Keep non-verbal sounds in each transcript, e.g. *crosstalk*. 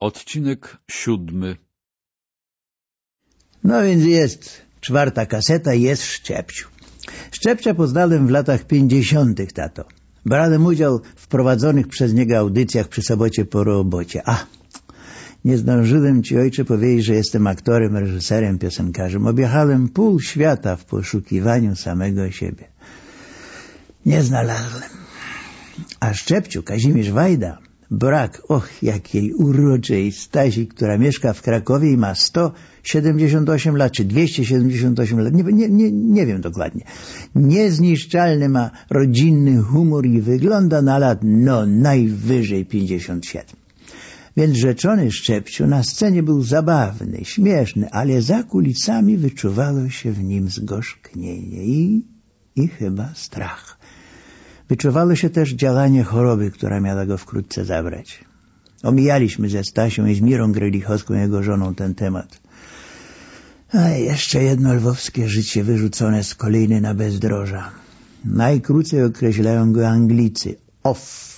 Odcinek siódmy No więc jest czwarta kaseta i jest Szczepciu. Szczepcia poznałem w latach pięćdziesiątych, tato. Brałem udział w prowadzonych przez niego audycjach przy sobocie po robocie. A, nie zdążyłem ci, ojcze, powiedzieć, że jestem aktorem, reżyserem, piosenkarzem. Objechałem pół świata w poszukiwaniu samego siebie. Nie znalazłem. A Szczepciu, Kazimierz Wajda, brak, och, jakiej uroczej Stasi, która mieszka w Krakowie i ma 178 lat, czy 278 lat, nie, nie, nie, nie wiem dokładnie. Niezniszczalny ma rodzinny humor i wygląda na lat, no, najwyżej 57. Więc rzeczony Szczepciu na scenie był zabawny, śmieszny, ale za kulisami wyczuwało się w nim zgorzknienie i, i chyba strach. Wyczuwało się też działanie choroby, która miała go wkrótce zabrać. Omijaliśmy ze Stasią i z Mirą Grelichowską, jego żoną, ten temat. A jeszcze jedno lwowskie życie wyrzucone z kolejny na bezdroża. Najkrócej określają go Anglicy. Off.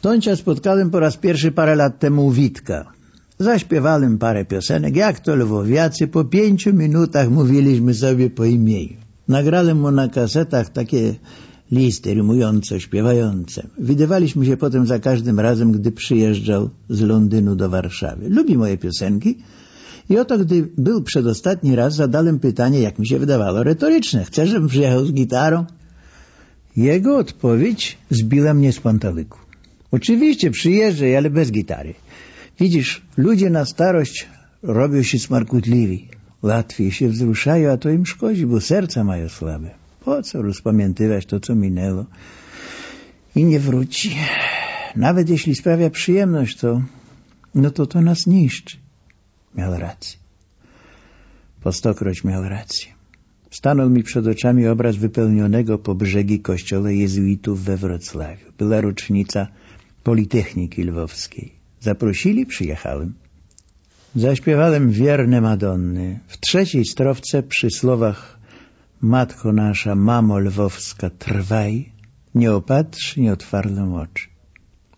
Tońcia spotkałem po raz pierwszy parę lat temu u Witka. Zaśpiewałem parę piosenek, jak to lwowiacy, po pięciu minutach mówiliśmy sobie po imieniu. Nagrałem mu na kasetach takie listy rymujące, śpiewające. Widywaliśmy się potem za każdym razem, gdy przyjeżdżał z Londynu do Warszawy. Lubi moje piosenki i oto, gdy był przedostatni raz, zadałem pytanie, jak mi się wydawało, retoryczne. Chcesz, żebym przyjechał z gitarą? Jego odpowiedź zbiła mnie z pantałyku. Oczywiście przyjeżdżaj, ale bez gitary. Widzisz, ludzie na starość robią się smarkutliwi. Łatwiej się wzruszają, a to im szkodzi, bo serca mają słabe. Po co rozpamiętywać to, co minęło i nie wróci? Nawet jeśli sprawia przyjemność, to no to to nas niszczy. Miał rację. Po stokroć miał rację. Stanął mi przed oczami obraz wypełnionego po brzegi kościoła jezuitów we Wrocławiu. Była rocznica Politechniki Lwowskiej. Zaprosili, przyjechałem. Zaśpiewałem wierne Madonny. W trzeciej strofce przy słowach Matko nasza, mamo lwowska, trwaj, nie opatrz, nie otwarlą oczy.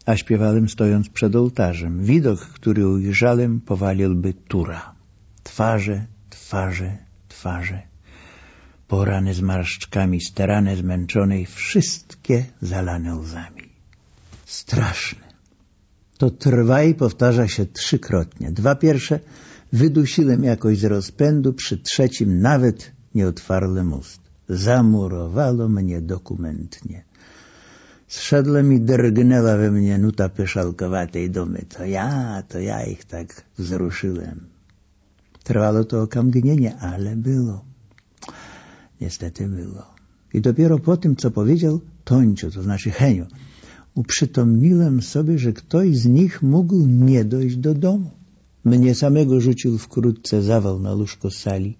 A śpiewałem stojąc przed ołtarzem. Widok, który ujrzałem, powaliłby tura. Twarze, twarze, twarze. Porany z marszczkami, sterane, zmęczone i wszystkie zalane łzami. Straszne. To trwaj powtarza się trzykrotnie. Dwa pierwsze wydusiłem jakoś z rozpędu, przy trzecim nawet nie otwarłem ust. Zamurowało mnie dokumentnie. Zszedłem i drgnęła we mnie nuta pyszalkowatej dumy. To ja, to ja ich tak wzruszyłem. Trwało to okamgnienie, ale było. Niestety było. I dopiero po tym, co powiedział Tońcio, to znaczy Henio, uprzytomniłem sobie, że ktoś z nich mógł nie dojść do domu. Mnie samego rzucił wkrótce zawał na łóżko sali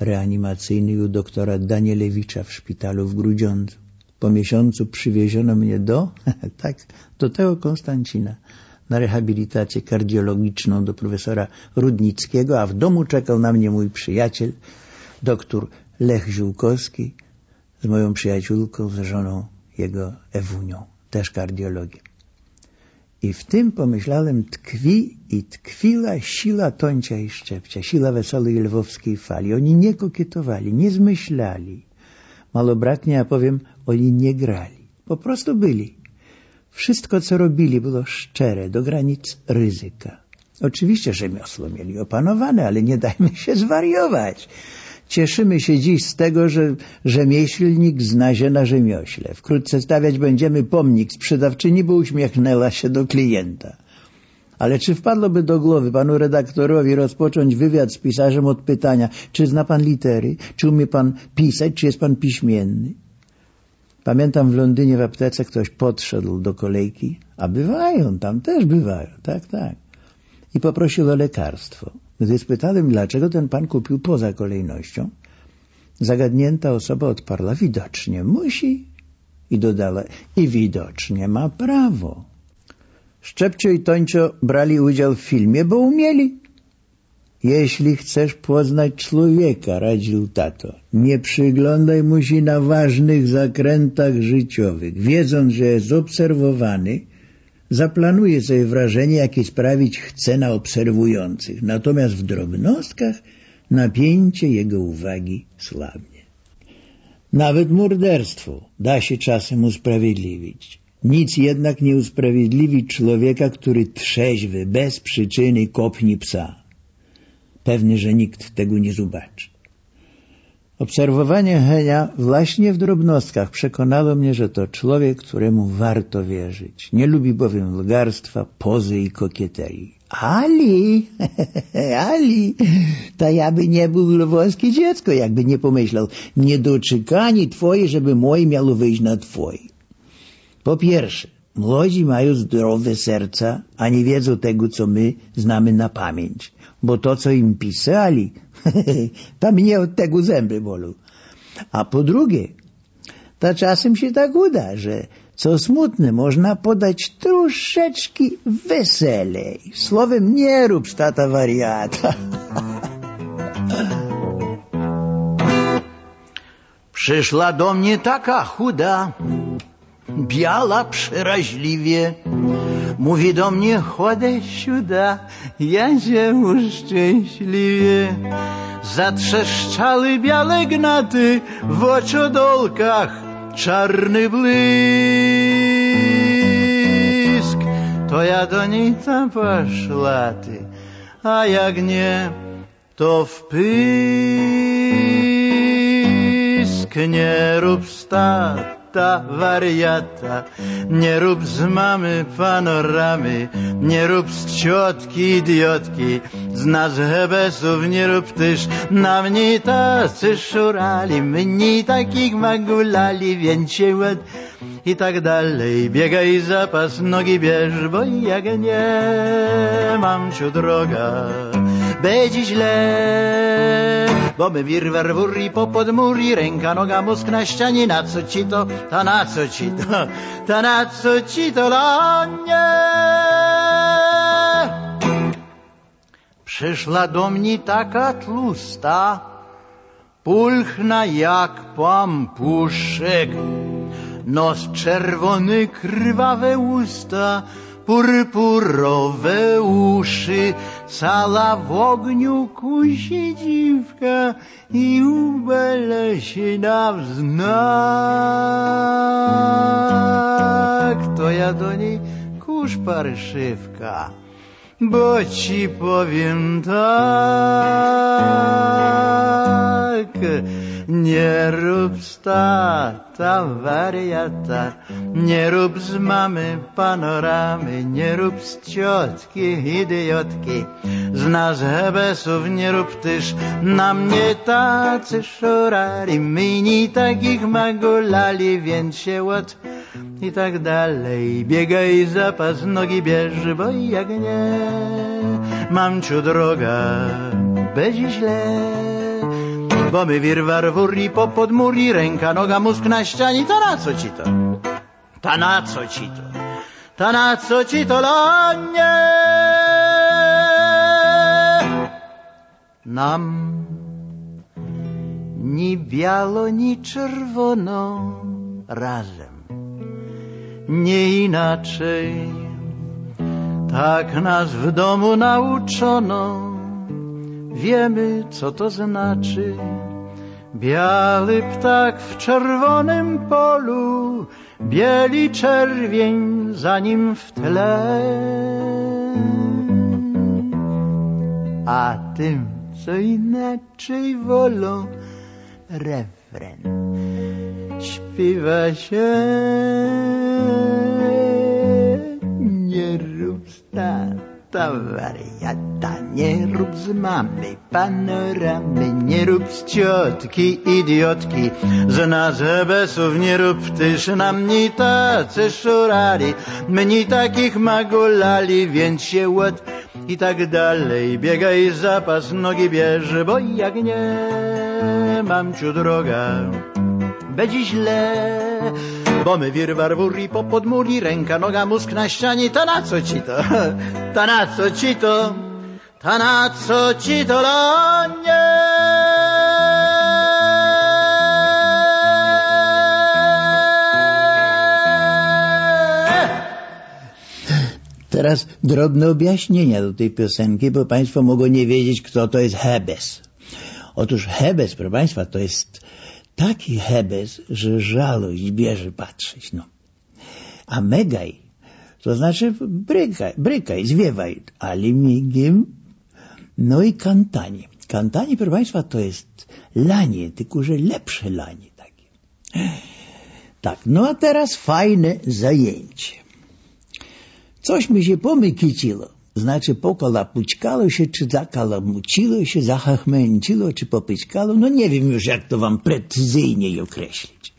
reanimacyjnej u doktora Danielewicza w szpitalu w Grudziądzu. Po miesiącu przywieziono mnie do, *laughs* tak, do tego Konstancina na rehabilitację kardiologiczną do profesora Rudnickiego, a w domu czekał na mnie mój przyjaciel, doktor Lech Ziółkowski z moją przyjaciółką, z żoną jego Ewunią, też kardiologiem. I w tym pomyślałem tkwi i tkwiła siła Tońcia i Szczepcia, siła wesołej lwowskiej fali. Oni nie kokietowali, nie zmyślali. Mało braknie, a powiem, oni nie grali. Po prostu byli. Wszystko, co robili, było szczere, do granic ryzyka. Oczywiście rzemiosło mieli opanowane, ale nie dajmy się zwariować. Cieszymy się dziś z tego, że rzemieślnik zna się na rzemiośle. Wkrótce stawiać będziemy pomnik sprzedawczyni, bo uśmiechnęła się do klienta. Ale czy wpadłoby do głowy panu redaktorowi rozpocząć wywiad z pisarzem od pytania, czy zna pan litery, czy umie pan pisać, czy jest pan piśmienny? Pamiętam w Londynie w aptece ktoś podszedł do kolejki, a bywają, tam też bywają, tak, tak. I poprosił o lekarstwo. Gdy spytałem, dlaczego ten pan kupił poza kolejnością, zagadnięta osoba odparła, widocznie musi. I dodała, i widocznie ma prawo. Szczepcio i Tońcio brali udział w filmie, bo umieli. Jeśli chcesz poznać człowieka, radził tato, nie przyglądaj mu się na ważnych zakrętach życiowych. Wiedząc, że jest obserwowany, zaplanuje sobie wrażenie, jakie sprawić chce na obserwujących, natomiast w drobnostkach napięcie jego uwagi słabnie. Nawet morderstwo da się czasem usprawiedliwić. Nic jednak nie usprawiedliwi człowieka, który trzeźwy, bez przyczyny kopni psa. Pewny, że nikt tego nie zobaczy. Obserwowanie Henia właśnie w drobnostkach przekonało mnie, że to człowiek, któremu warto wierzyć. Nie lubi bowiem lgarstwa, pozy i kokieterii. Ali, *laughs* Ali, to ja by nie był lwowskie dziecko, jakby nie pomyślał, niedoczekani twoje, żeby moje miało wyjść na twoje. Po pierwsze, młodzi mają zdrowe serca, a nie wiedzą tego, co my znamy na pamięć, bo to, co im pisali, *laughs* to mnie od tego zęby bolą. A po drugie, to czasem się tak uda, że co smutne można podać troszeczkę weselej. Słowem nie rób tata wariata. Przyszła do mnie taka chuda, biała przeraźliwie. Mówi do mnie, chodzę siuda, ja się uszczęśliwie. Zatrzeszczały białe gnaty w oczodolkach, czarny błysk. To ja do niej tam poszła ty, a jak nie, to w pysk nie rób stat ta wariata. Nie rób z mamy panoramy, nie rób z ciotki idiotki, z nas hebesów nie rób tyż, na mnie tacy szurali, mnie takich magulali, więcej ład i tak dalej. Biegaj zapas, nogi bierz, bo jak nie mam ciu droga, będzie źle. Bo my wirwar wurri po podmuri, ręka, noga, mózg na ścianie, na co ci to, ta na co ci to, ta na co ci to, la nie. Przyszła do mnie taka tłusta, pulchna jak pampuszek, nos czerwony, krwawe usta, purpurowe uszy, cała w ogniu kusi dziwka i ubele się na wznak. To ja do niej kurz parszywka, bo ci powiem tak, nie rób stata wariata, nie rób z mamy panoramy, nie rób z ciotki idiotki, z nas hebesów nie rób tyż, na mnie tacy szurali, mini takich magulali, więc się łot i tak dalej. Biegaj zapas, nogi bierz, bo jak nie, mam ciu droga, będzie źle bo my wirwar wurri po podmuri, ręka, noga, mózg na ścianie, to na co ci to? Ta na co ci to? Ta na co ci to, lanie? Nam ni biało, ni czerwono razem, nie inaczej. Tak nas w domu nauczono, wiemy, co to znaczy. Biały ptak w czerwonym polu, bieli czerwień za nim w tle. A tym, co inaczej wolą, refren śpiewa się. Nie rób z mamy panoramy, nie rób z ciotki idiotki, z nas hebesów nie rób tyż na mnie tacy szurali, mnie takich magulali, więc się ład i tak dalej. Biegaj zapas, nogi bierz, bo jak nie mam ciu droga, będzie źle bo my wirwar wurri po podmuri, ręka, noga, mózg na ścianie, to na co ci to? *laughs* To na co ci to? To na co ci to, lanie? teraz drobne objaśnienia do tej piosenki, bo Państwo mogą nie wiedzieć, kto to jest Hebes. Otóż Hebes, proszę Państwa, to jest taki Hebes, że żalość bierze patrzeć. No. A Megaj, to znaczy brykaj, brykaj zwiewaj, ale migiem, no i kantanie. Kantanie, proszę Państwa, to jest lanie, tylko że lepsze lanie takie. Tak, no a teraz fajne zajęcie. Coś mi się pomykiciło. Znaczy pokalapućkało się, czy zakalamuciło się, zachachmęciło, czy popyćkało. No nie wiem już, jak to wam precyzyjnie określić.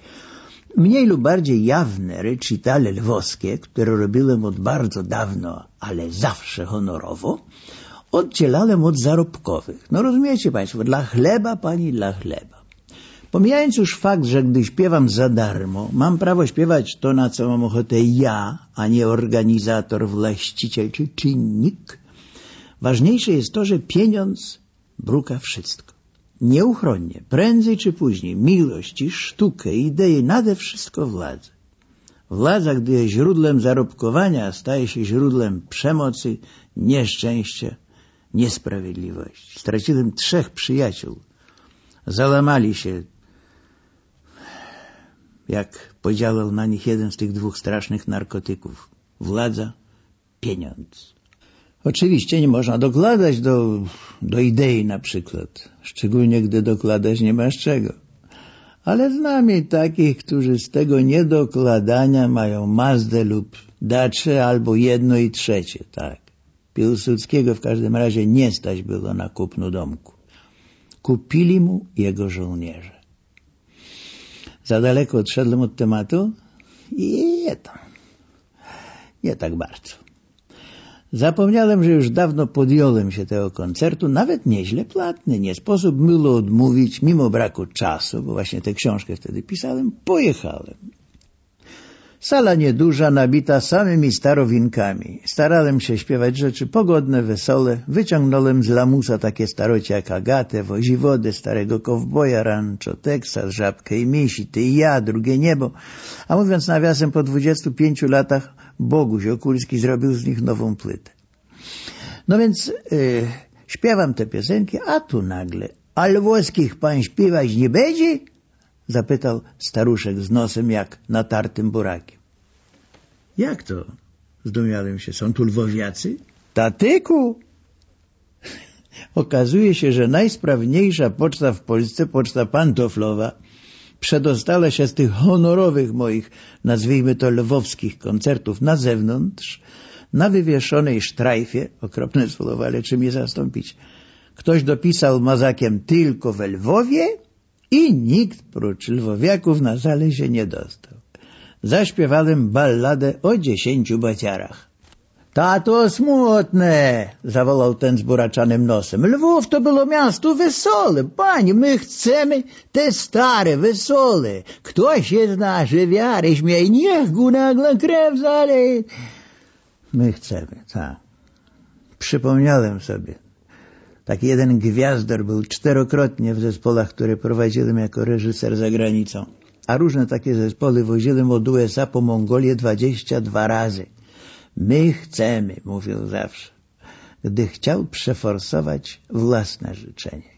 Mniej lub bardziej jawne recitale lwowskie, które robiłem od bardzo dawno, ale zawsze honorowo, oddzielałem od zarobkowych. No rozumiecie Państwo, dla chleba, pani, dla chleba. Pomijając już fakt, że gdy śpiewam za darmo, mam prawo śpiewać to, na co mam ochotę ja, a nie organizator, właściciel czy czynnik, ważniejsze jest to, że pieniądz bruka wszystko. Nieuchronnie, prędzej czy później, miłość i sztukę, idee, nade wszystko władzę. Władza, gdy jest źródłem zarobkowania, staje się źródłem przemocy, nieszczęścia, niesprawiedliwości. Straciłem trzech przyjaciół. Załamali się jak podziałał na nich jeden z tych dwóch strasznych narkotyków. Władza, pieniądz. Oczywiście nie można dokładać do, do idei na przykład, szczególnie gdy dokładać nie masz czego. Ale znam takich, którzy z tego niedokładania mają Mazdę lub Dacze albo jedno i trzecie, tak. Piłsudskiego w każdym razie nie stać było na kupno domku. Kupili mu jego żołnierze. Za daleko odszedłem od tematu? I nie tam. Nie tak bardzo. Zapomniałem, że już dawno podjąłem się tego koncertu, nawet nieźle płatny. Nie sposób było odmówić, mimo braku czasu, bo właśnie tę książkę wtedy pisałem, pojechałem. Sala nieduża, nabita samymi starowinkami. Starałem się śpiewać rzeczy pogodne, wesołe. Wyciągnąłem z lamusa takie starocie jak Agatę, Woziwodę, Starego Kowboja, Rancho, Teksas, Żabkę i Misi, Ty i ja, Drugie Niebo. A mówiąc nawiasem, po 25 latach Boguś Okulski zrobił z nich nową płytę. No więc yy, śpiewam te piosenki, a tu nagle, a lwowskich pan śpiewać nie będzie? Zapytał staruszek z nosem jak natartym burakiem. Jak to? Zdumiałem się. Są tu lwowiacy? Tatyku! Okazuje się, że najsprawniejsza poczta w Polsce, poczta pantoflowa, przedostała się z tych honorowych moich, nazwijmy to lwowskich koncertów na zewnątrz, na wywieszonej sztrajfie, okropne słowo, ale czym je zastąpić? Ktoś dopisał mazakiem tylko we Lwowie i nikt prócz lwowiaków na sale się nie dostał. Zaśpiewałem balladę o dziesięciu baciarach. Tato smutne, zawołał ten z buraczanym nosem. Lwów to było miasto wesołe. Pani, my chcemy te stare, wesołe. Kto się zna, że wiary śmiej, niech go nagle krew zaleje. My chcemy, tak. Przypomniałem sobie. Taki jeden gwiazdor był czterokrotnie w zespołach, które prowadziłem jako reżyser za granicą. A różne takie zespoły woziłem od USA po Mongolię dwadzieścia dwa razy. My chcemy, mówił zawsze, gdy chciał przeforsować własne życzenie.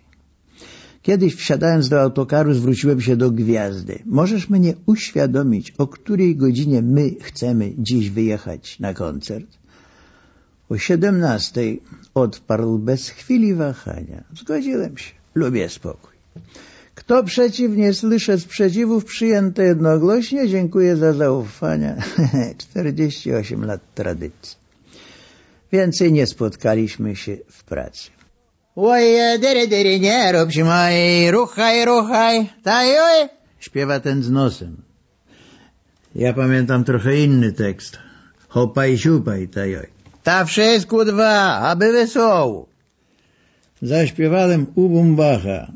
Kiedyś wsiadając do autokaru zwróciłem się do gwiazdy. Możesz mnie uświadomić, o której godzinie my chcemy dziś wyjechać na koncert? O siedemnastej odparł bez chwili wahania. Zgodziłem się. Lubię spokój. Kto przeciw, nie słyszę sprzeciwów, przyjęte jednogłośnie. Dziękuję za zaufanie. *laughs* 48 lat tradycji. Więcej nie spotkaliśmy się w pracy. Oje, dery, dery, nie rób się mojej, ruchaj, ruchaj, tajoj, śpiewa ten z nosem. Ja pamiętam trochę inny tekst. Hopaj, siupaj, tajoj. Ta wszystko dwa, aby wesoło. Zaśpiewałem u Bumbacha.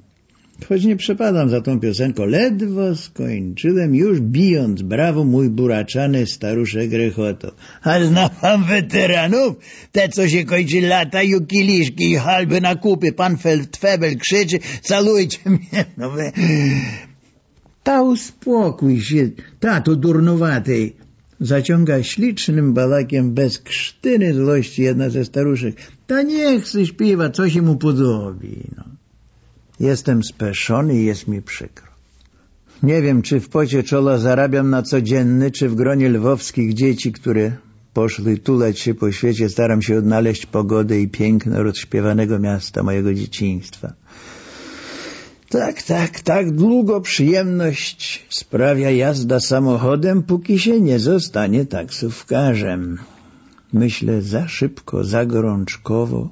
Choć nie przepadam za tą piosenką, ledwo skończyłem już bijąc brawo mój buraczany staruszek rechoto. A zna pan weteranów? Te, co się kończy lata, kieliszki i halby na kupy. Pan Feldfebel krzyczy, calujcie *laughs* mnie. No we... Ta uspokój się, tato durnowaty. Zaciąga ślicznym balakiem bez krztyny złości jedna ze staruszek. Ta niech se śpiewa, co się mu podobi. No. Jestem speszony i jest mi przykro. Nie wiem, czy w pocie czola zarabiam na codzienny, czy w gronie lwowskich dzieci, które poszły tuleć się po świecie, staram się odnaleźć pogodę i piękno rozśpiewanego miasta mojego dzieciństwa. Tak, tak, tak długo przyjemność sprawia jazda samochodem, póki się nie zostanie taksówkarzem. Myślę za szybko, za gorączkowo.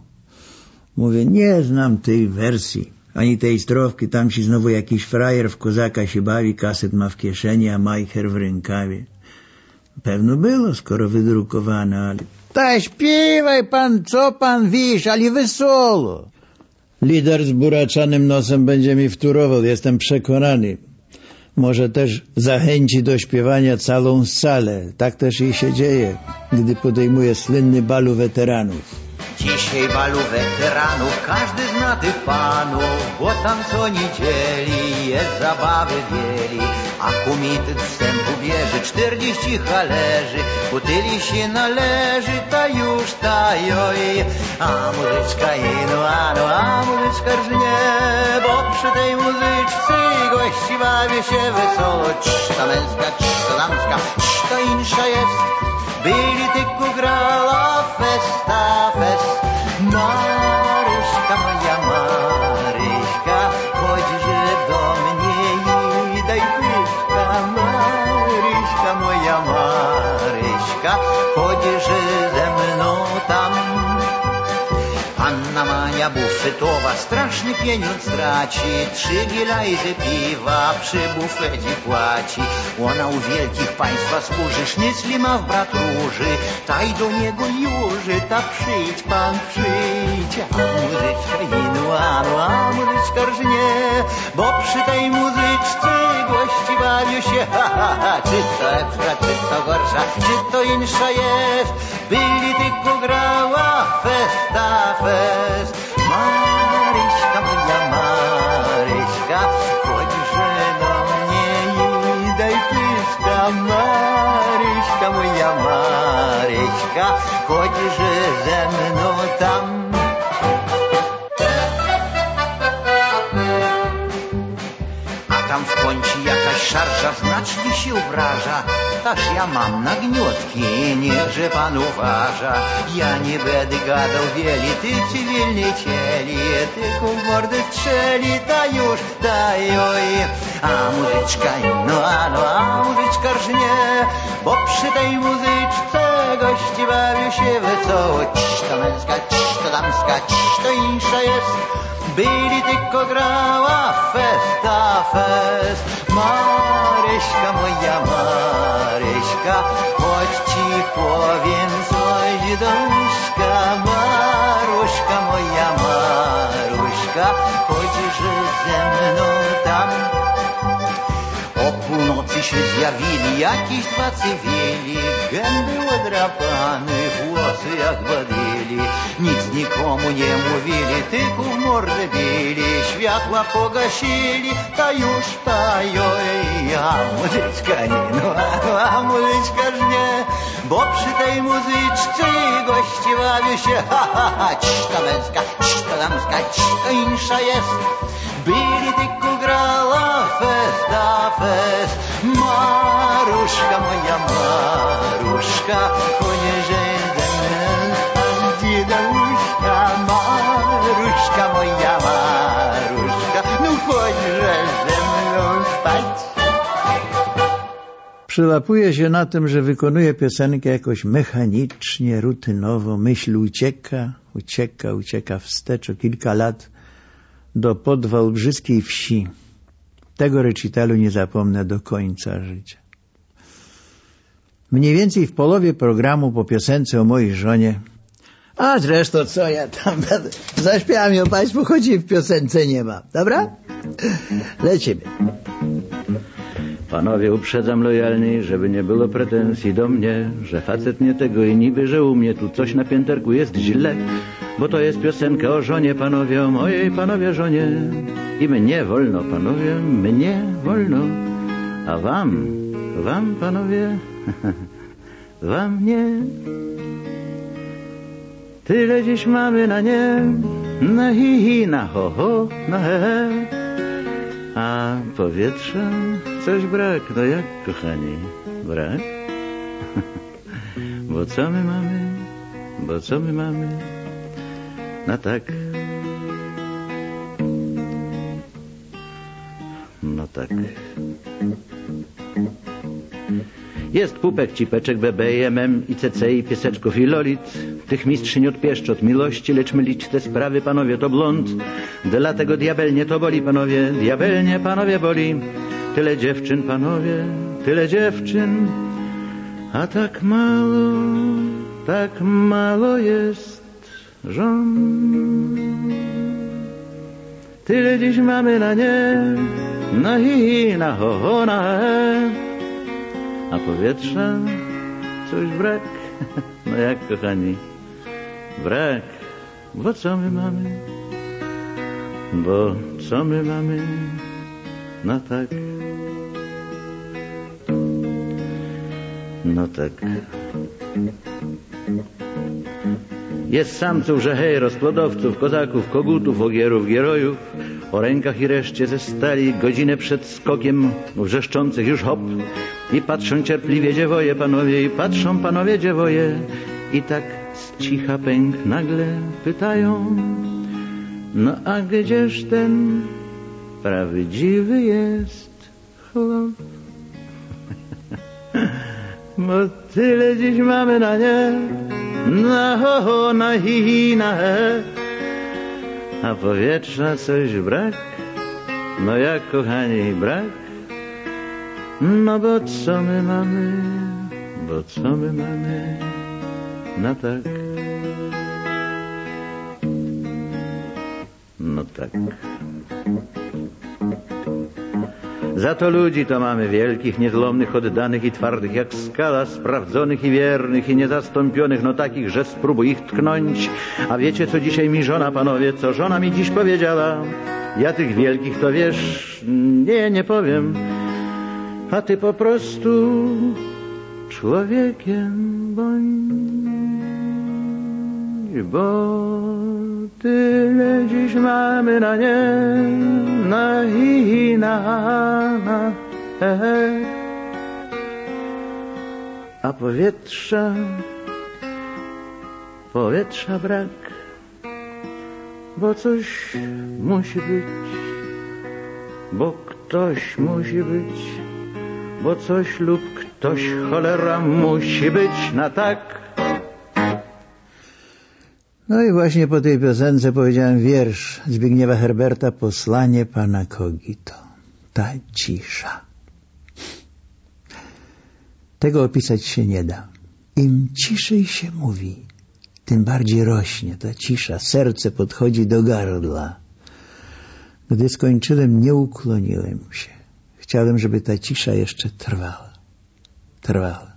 Mówię, nie znam tej wersji, ani tej strofki, tam się znowu jakiś frajer w kozaka się bawi, kaset ma w kieszeni, a majcher w rękawie. Pewno było, skoro wydrukowane, ale... Ta śpiewaj pan, co pan wisz, ale wesolo. Lider z buraczanym nosem będzie mi wturował, jestem przekonany. Może też zachęci do śpiewania całą salę. Tak też jej się dzieje, gdy podejmuje słynny balu weteranów. Dzisiaj balu weteranów każdy zna tych panów, bo tam co niedzieli jest zabawy wieli. A komitet wstępu bierze czterdzieści hależy, butyli się należy, ta już ta joj. A muzyczka ino, ano, a muzyczka rżnie, bo przy tej muzyczce gości bawię się wesoło. Cz ta męska, cz damska, cz insza jest. Vidite ko grala festa fest. Moja Bufetowa straszny pieniądz traci, trzy gilajzy piwa przy bufecie płaci. Ona u wielkich państwa służy, sznycli ma w brat róży, taj do niego juży, ta przyjdź pan, przyjdź. A muzyczka inu, anu, a muzyczka rżnie, bo przy tej muzyczce gości bawią się, ha, ha, ha. Czy to lepsza, czy to gorsza, czy to insza jest, byli tylko grała festa, fest. Maryśka, moja Maryśka, chodźże do mnie i daj pyszka. Maryśka, moja Maryśka, chodźże ze mną tam. W kącie jakaś szarża znacznie się obraża. Taż ja mam nagniotki, niechże pan uważa. Ja nie będę gadał wieli, ty cywilnie cieli, tylko w mordę strzeli, ta już, daj oj. A muzyczka, no a no, a muzyczka rżnie, bo przy tej muzyczce gości bawią się wesoło. Cii to męska, cii to damska, cii to insza jest. Byli tylko grała festa, fest. Maryśka, moja Maryśka, chodź ci powiem coś łóżka. Maruszka, moja Maruszka, chodźże ze mną tam. Się zjawili jakiś dwa cywili, gęby odrapane, włosy jak badyli. Nic nikomu nie mówili, tylko w mordę bili, światła pogasili, ta już ta joj, a muzyczka nie, no a, muzyczka nie, bo przy tej muzyczce gości bawią się, ha, ha, ha, cii ta męska, cii ta damska, cii ta insza jest. Łóżka. Maruszka, moja Maruszka, no chodźże ze mną spać. Przyłapuje się na tym, że wykonuje piosenkę jakoś mechanicznie, rutynowo. Myśl ucieka, ucieka, ucieka wstecz o kilka lat do podwałbrzyskiej wsi. Tego recitalu nie zapomnę do końca życia. Mniej więcej w połowie programu po piosence o mojej żonie a zresztą co ja tam zaśpiewam ją Państwu, choć w piosence nie ma. Dobra? Lecimy. Panowie, uprzedzam lojalnie, żeby nie było pretensji do mnie, że facet nie tego i niby, że u mnie tu coś na pięterku jest źle, bo to jest piosenka o żonie, panowie, o mojej panowie żonie. I mnie wolno, panowie, mnie wolno, a wam, wam, panowie, *laughs* wa mnie. Tyle dziś mamy na nie, na hi, hi na ho, ho, na he, he. A powietrza coś brak, no jak kochani, brak? *laughs* Bo co my mamy, bo co my mamy, no tak. No tak. Jest pupek, cipeczek, bebe, MM, i CC, i pieseczków, i lolit. Tych mistrzyń od pieszczot miłości, lecz mylić te sprawy, panowie, to blond. Dlatego diabelnie to boli, panowie, diabelnie, panowie, boli. Tyle dziewczyn, panowie, tyle dziewczyn, a tak mało, tak mało jest żon. Tyle dziś mamy na nie, na hi, na ho, ho, na he. A powietrza coś brak. *laughs* No jak kochani, brak. Bo co my mamy? Bo co my mamy? No tak. No tak. Jest samców, że hej, rozplodowców, kozaków, kogutów, ogierów, gierojów, o rękach i reszcie ze stali, godzinę przed skokiem wrzeszczących już hop. I patrzą cierpliwie dziewoje panowie, i patrzą panowie dziewoje, i tak z cicha pęk nagle pytają, no a gdzież ten prawdziwy jest chłop? Bo tyle dziś mamy na nie, na ho, ho na hi, hi, na he, a powietrza coś brak, no jak kochani brak, no bo co my mamy, bo co my mamy, no tak. No tak. Za to ludzi to mamy wielkich, niezlomnych, oddanych i twardych jak skala, sprawdzonych i wiernych i niezastąpionych, no takich, że spróbuj ich tknąć. A wiecie, co dzisiaj mi żona, panowie, co żona mi dziś powiedziała? Ja tych wielkich to wiesz, nie, nie powiem, a ty po prostu człowiekiem bądź, bo tyle dziś mamy na nie, na hi, hi na, na he, he. A powietrza, powietrza brak, bo coś musi być, bo ktoś musi być, bo coś lub ktoś cholera musi być na tak. No i właśnie po tej piosence powiedziałem wiersz Zbigniewa Herberta Posłanie Pana Kogito. Ta cisza. Tego opisać się nie da. Im ciszej się mówi, tym bardziej rośnie ta cisza. Serce podchodzi do gardła. Gdy skończyłem, nie ukloniłem się. Chciałem, żeby ta cisza jeszcze trwała. Trwała.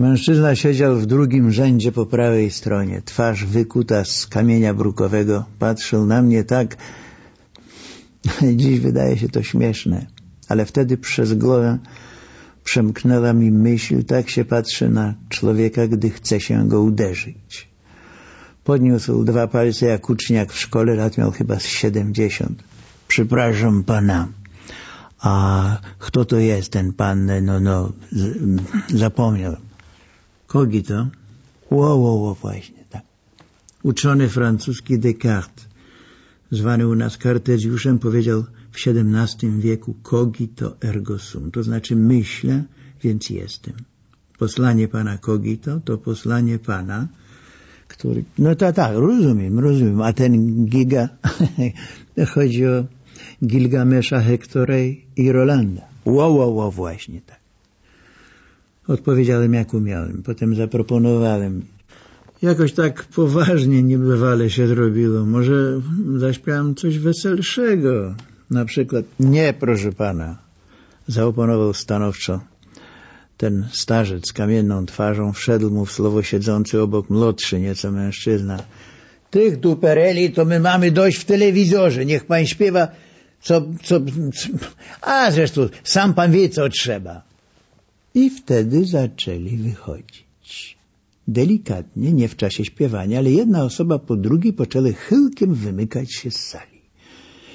Mężczyzna siedział w drugim rzędzie po prawej stronie, twarz wykuta z kamienia brukowego. Patrzył na mnie tak... *laughs* Dziś wydaje się to śmieszne, ale wtedy przez głowę przemknęła mi myśl, tak się patrzy na człowieka, gdy chce się go uderzyć. Podniósł dwa palce jak uczniak w szkole, lat miał chyba z siedemdziesiąt. Przepraszam pana, a kto to jest ten pan, no, no, zapomniał. Kogi to? Ło, ło, ło, właśnie, tak. Uczony francuski Descartes, zwany u nas Kartezjuszem, powiedział w XVII wieku cogito ergo sum, to znaczy myślę, więc jestem. Posłanie pana cogito to posłanie pana, który... No tak, tak, rozumiem, rozumiem. A ten giga, *laughs* chodzi o Gilgamesza, Hektora i Rolanda. Ło, ło, ło, właśnie tak. Odpowiedziałem jak umiałem. Potem zaproponowałem. Jakoś tak poważnie niebywale się zrobiło. Może zaśpiałem coś weselszego. Na przykład, nie proszę pana, zaoponował stanowczo. Ten starzec z kamienną twarzą wszedł mu w słowo siedzący obok młodszy nieco mężczyzna. Tych dupereli to my mamy dość w telewizorze. Niech pan śpiewa, co, co, co... A zresztą sam pan wie, co trzeba. I wtedy zaczęli wychodzić. Delikatnie, nie w czasie śpiewania, ale jedna osoba po drugiej poczęły chyłkiem wymykać się z sali.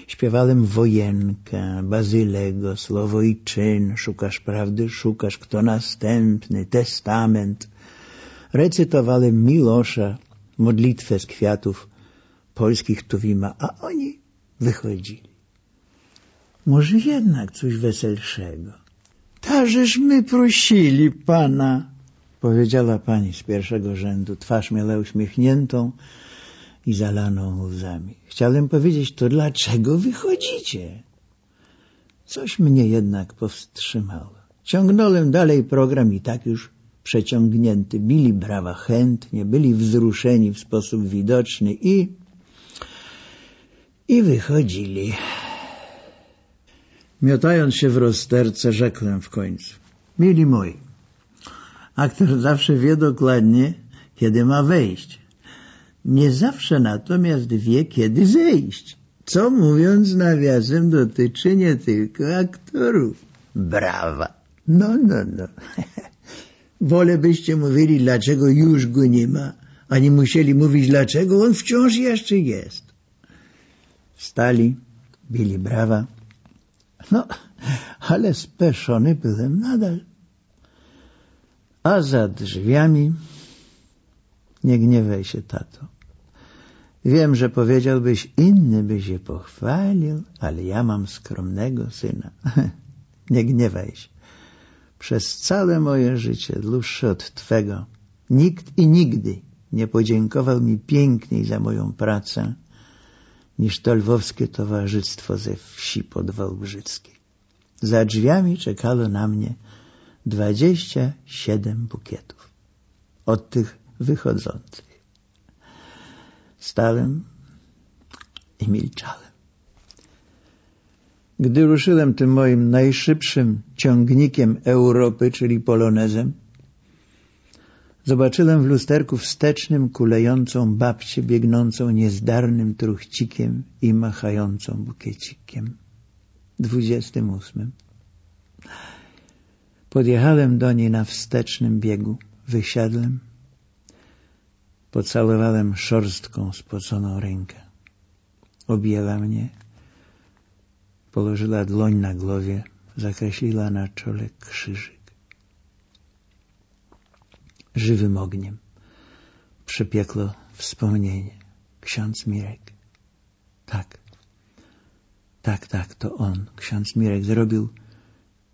Śpiewałem wojenkę, Bazylego, słowo i czyn, szukasz prawdy, szukasz, kto następny, testament. Recytowałem Milosza, modlitwę z kwiatów polskich Tuwima, a oni wychodzili. Może jednak coś weselszego. Tażeż my prosili pana, powiedziała pani z pierwszego rzędu, twarz miała uśmiechniętą i zalaną łzami. Chciałem powiedzieć, to dlaczego wychodzicie? Coś mnie jednak powstrzymało. Ciągnąłem dalej program i tak już przeciągnięty. Bili brawa chętnie, byli wzruszeni w sposób widoczny i... i wychodzili. Miotając się w rozterce, rzekłem w końcu. Mili moi, aktor zawsze wie dokładnie, kiedy ma wejść. Nie zawsze natomiast wie, kiedy zejść. Co mówiąc nawiasem dotyczy nie tylko aktorów. Brawa. No, no, no. *laughs* Wolę byście mówili, dlaczego już go nie ma, a nie musieli mówić, dlaczego on wciąż jeszcze jest. Wstali, bili brawa. No, ale speszony byłem nadal. A za drzwiami nie gniewaj się, tato. Wiem, że powiedziałbyś, inny by się pochwalił, ale ja mam skromnego syna. *laughs* nie gniewaj się. Przez całe moje życie, dłuższe od Twego, nikt i nigdy nie podziękował mi piękniej za moją pracę niż to lwowskie towarzystwo ze wsi podwałbrzyckiej. Za drzwiami czekało na mnie dwadzieścia siedem bukietów od tych wychodzących. Stałem i milczałem. Gdy ruszyłem tym moim najszybszym ciągnikiem Europy, czyli polonezem, zobaczyłem w lusterku wstecznym kulejącą babcię biegnącą niezdarnym truchcikiem i machającą bukiecikiem. Dwudziestym ósmym. Podjechałem do niej na wstecznym biegu, wysiadłem, pocałowałem szorstką, spoconą rękę. Objęła mnie, położyła dłoń na głowie, zakreśliła na czole krzyżyk. Żywym ogniem przepiekło wspomnienie. Ksiądz Mirek. Tak, tak, tak, to on, ksiądz Mirek, zrobił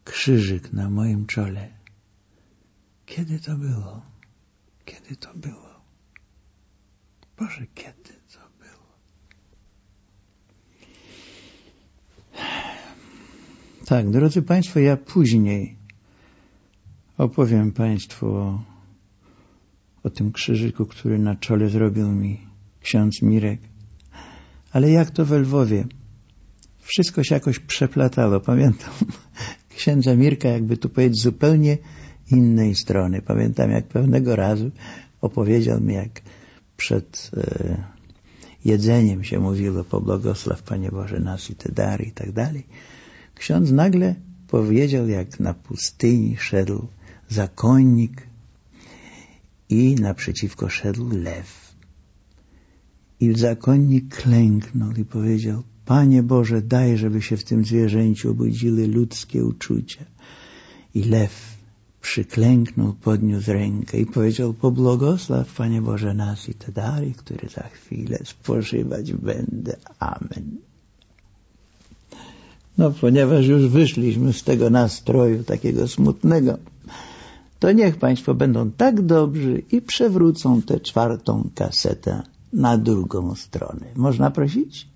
krzyżyk na moim czole. Kiedy to było? Kiedy to było? Boże, kiedy to było? Tak, drodzy Państwo, ja później opowiem Państwu o, o tym krzyżyku, który na czole zrobił mi ksiądz Mirek. Ale jak to we Lwowie? Wszystko się jakoś przeplatało. Pamiętam *laughs* księdza Mirka, jakby tu powiedzieć, zupełnie innej strony. Pamiętam, jak pewnego razu opowiedział mi, jak przed e, jedzeniem się mówiło pobłogosław Panie Boże nas i te dary i tak dalej. Ksiądz nagle powiedział, jak na pustyni szedł zakonnik i naprzeciwko szedł lew. I zakonnik klęknął i powiedział, Panie Boże, daj, żeby się w tym zwierzęciu obudziły ludzkie uczucia. I lew przyklęknął, podniósł rękę i powiedział, pobłogosław Panie Boże nas i te dary, które za chwilę spożywać będę. Amen. No, ponieważ już wyszliśmy z tego nastroju takiego smutnego, to niech Państwo będą tak dobrzy i przewrócą tę czwartą kasetę na drugą stronę. Można prosić?